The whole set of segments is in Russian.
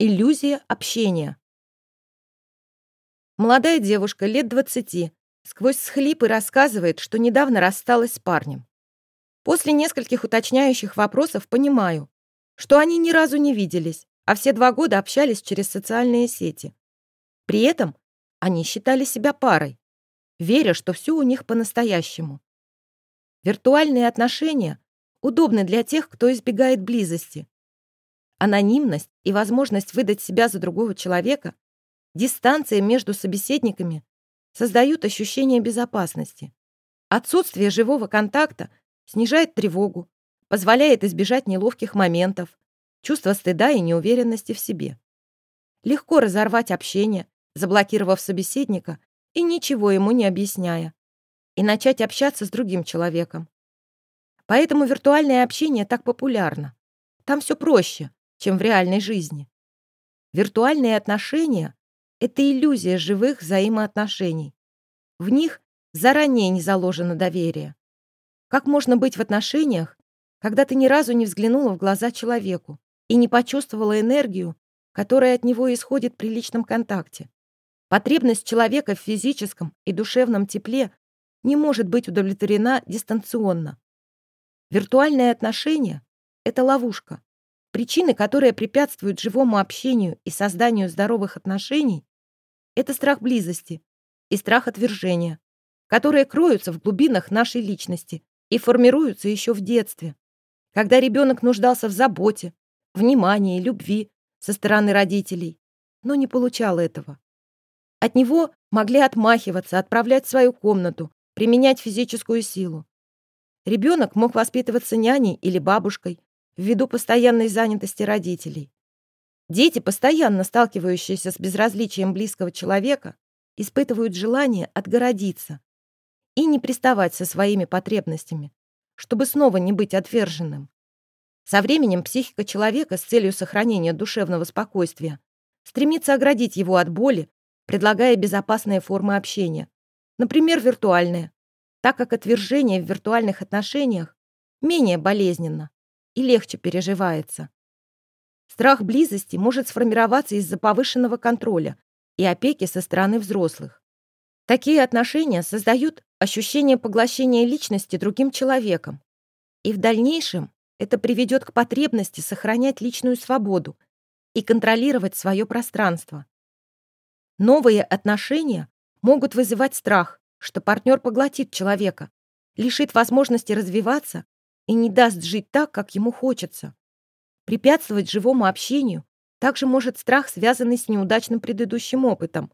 Иллюзия общения. Молодая девушка лет 20 сквозь схлипы рассказывает, что недавно рассталась с парнем. После нескольких уточняющих вопросов понимаю, что они ни разу не виделись, а все два года общались через социальные сети. При этом они считали себя парой, веря, что все у них по-настоящему. Виртуальные отношения удобны для тех, кто избегает близости, Анонимность и возможность выдать себя за другого человека, дистанция между собеседниками создают ощущение безопасности. Отсутствие живого контакта снижает тревогу, позволяет избежать неловких моментов, чувства стыда и неуверенности в себе. Легко разорвать общение, заблокировав собеседника и ничего ему не объясняя, и начать общаться с другим человеком. Поэтому виртуальное общение так популярно. Там все проще, чем в реальной жизни. Виртуальные отношения — это иллюзия живых взаимоотношений. В них заранее не заложено доверие. Как можно быть в отношениях, когда ты ни разу не взглянула в глаза человеку и не почувствовала энергию, которая от него исходит при личном контакте? Потребность человека в физическом и душевном тепле не может быть удовлетворена дистанционно. Виртуальные отношения — это ловушка. Причины, которые препятствуют живому общению и созданию здоровых отношений, это страх близости и страх отвержения, которые кроются в глубинах нашей личности и формируются еще в детстве, когда ребенок нуждался в заботе, внимании, любви со стороны родителей, но не получал этого. От него могли отмахиваться, отправлять в свою комнату, применять физическую силу. Ребенок мог воспитываться няней или бабушкой, ввиду постоянной занятости родителей. Дети, постоянно сталкивающиеся с безразличием близкого человека, испытывают желание отгородиться и не приставать со своими потребностями, чтобы снова не быть отверженным. Со временем психика человека с целью сохранения душевного спокойствия стремится оградить его от боли, предлагая безопасные формы общения, например, виртуальные, так как отвержение в виртуальных отношениях менее болезненно и легче переживается. Страх близости может сформироваться из-за повышенного контроля и опеки со стороны взрослых. Такие отношения создают ощущение поглощения личности другим человеком, и в дальнейшем это приведет к потребности сохранять личную свободу и контролировать свое пространство. Новые отношения могут вызывать страх, что партнер поглотит человека, лишит возможности развиваться и не даст жить так, как ему хочется. Препятствовать живому общению также может страх, связанный с неудачным предыдущим опытом,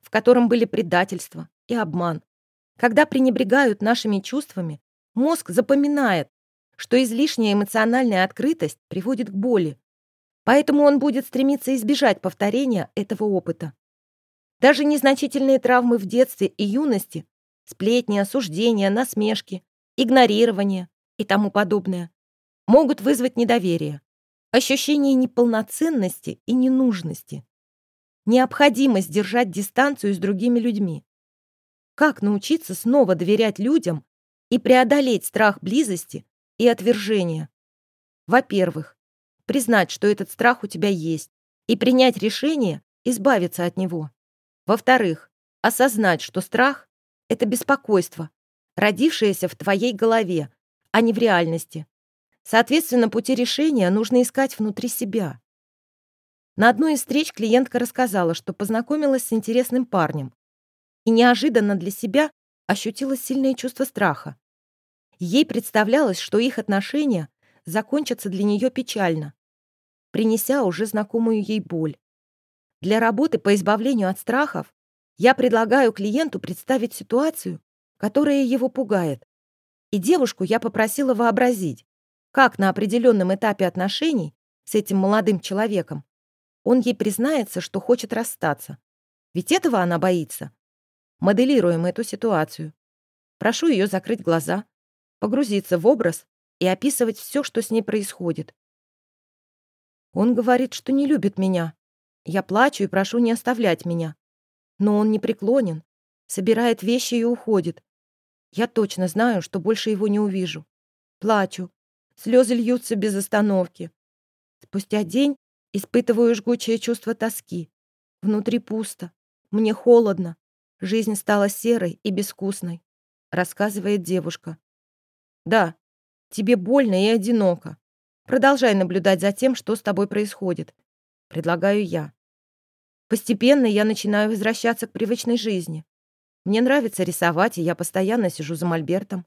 в котором были предательство и обман. Когда пренебрегают нашими чувствами, мозг запоминает, что излишняя эмоциональная открытость приводит к боли, поэтому он будет стремиться избежать повторения этого опыта. Даже незначительные травмы в детстве и юности, сплетни, осуждения, насмешки, игнорирование, и тому подобное, могут вызвать недоверие, ощущение неполноценности и ненужности, необходимость держать дистанцию с другими людьми. Как научиться снова доверять людям и преодолеть страх близости и отвержения? Во-первых, признать, что этот страх у тебя есть, и принять решение избавиться от него. Во-вторых, осознать, что страх — это беспокойство, родившееся в твоей голове, а не в реальности. Соответственно, пути решения нужно искать внутри себя. На одной из встреч клиентка рассказала, что познакомилась с интересным парнем и неожиданно для себя ощутила сильное чувство страха. Ей представлялось, что их отношения закончатся для нее печально, принеся уже знакомую ей боль. Для работы по избавлению от страхов я предлагаю клиенту представить ситуацию, которая его пугает, и девушку я попросила вообразить, как на определенном этапе отношений с этим молодым человеком он ей признается, что хочет расстаться. Ведь этого она боится. Моделируем эту ситуацию. Прошу ее закрыть глаза, погрузиться в образ и описывать все, что с ней происходит. Он говорит, что не любит меня. Я плачу и прошу не оставлять меня. Но он не преклонен, собирает вещи и уходит. Я точно знаю, что больше его не увижу. Плачу. Слезы льются без остановки. Спустя день Испытываю жгучее чувство тоски. Внутри пусто. Мне холодно. Жизнь стала серой и безвкусной, рассказывает девушка. Да, тебе больно и одиноко. Продолжай наблюдать за тем, что с тобой происходит. Предлагаю я. Постепенно я начинаю возвращаться к привычной жизни. Мне нравится рисовать, и я постоянно сижу за мольбертом.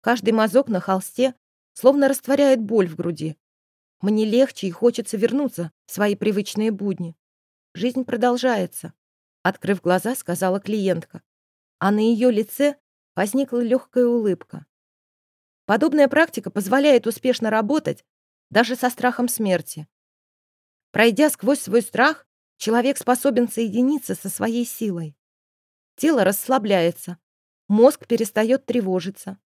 Каждый мазок на холсте словно растворяет боль в груди. Мне легче и хочется вернуться в свои привычные будни. Жизнь продолжается, открыв глаза, сказала клиентка. А на ее лице возникла легкая улыбка. Подобная практика позволяет успешно работать даже со страхом смерти. Пройдя сквозь свой страх, человек способен соединиться со своей силой. Тело расслабляется, мозг перестает тревожиться,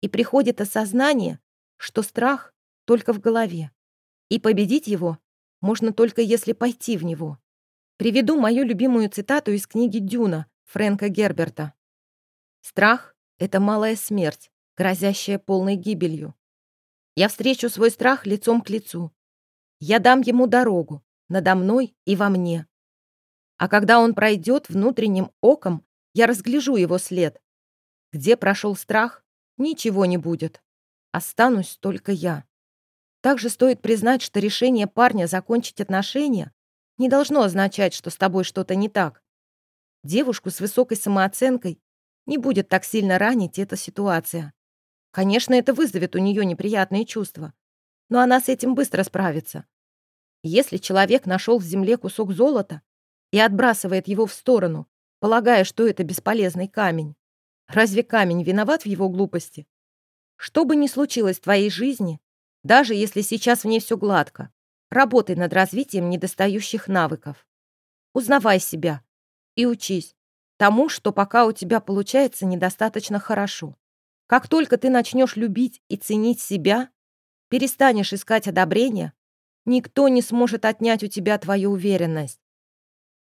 и приходит осознание, что страх только в голове. И победить его можно только если пойти в него. Приведу мою любимую цитату из книги «Дюна» Фрэнка Герберта. «Страх — это малая смерть, грозящая полной гибелью. Я встречу свой страх лицом к лицу. Я дам ему дорогу, надо мной и во мне. А когда он пройдет внутренним оком, я разгляжу его след. Где прошел страх, ничего не будет. Останусь только я. Также стоит признать, что решение парня закончить отношения не должно означать, что с тобой что-то не так. Девушку с высокой самооценкой не будет так сильно ранить эта ситуация. Конечно, это вызовет у нее неприятные чувства, но она с этим быстро справится. Если человек нашел в земле кусок золота и отбрасывает его в сторону, полагая, что это бесполезный камень, разве камень виноват в его глупости? Что бы ни случилось в твоей жизни, даже если сейчас в ней все гладко. Работай над развитием недостающих навыков. Узнавай себя и учись тому, что пока у тебя получается недостаточно хорошо. Как только ты начнешь любить и ценить себя, перестанешь искать одобрения, никто не сможет отнять у тебя твою уверенность.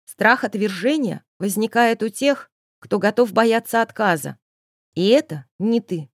Страх отвержения возникает у тех, кто готов бояться отказа. И это не ты.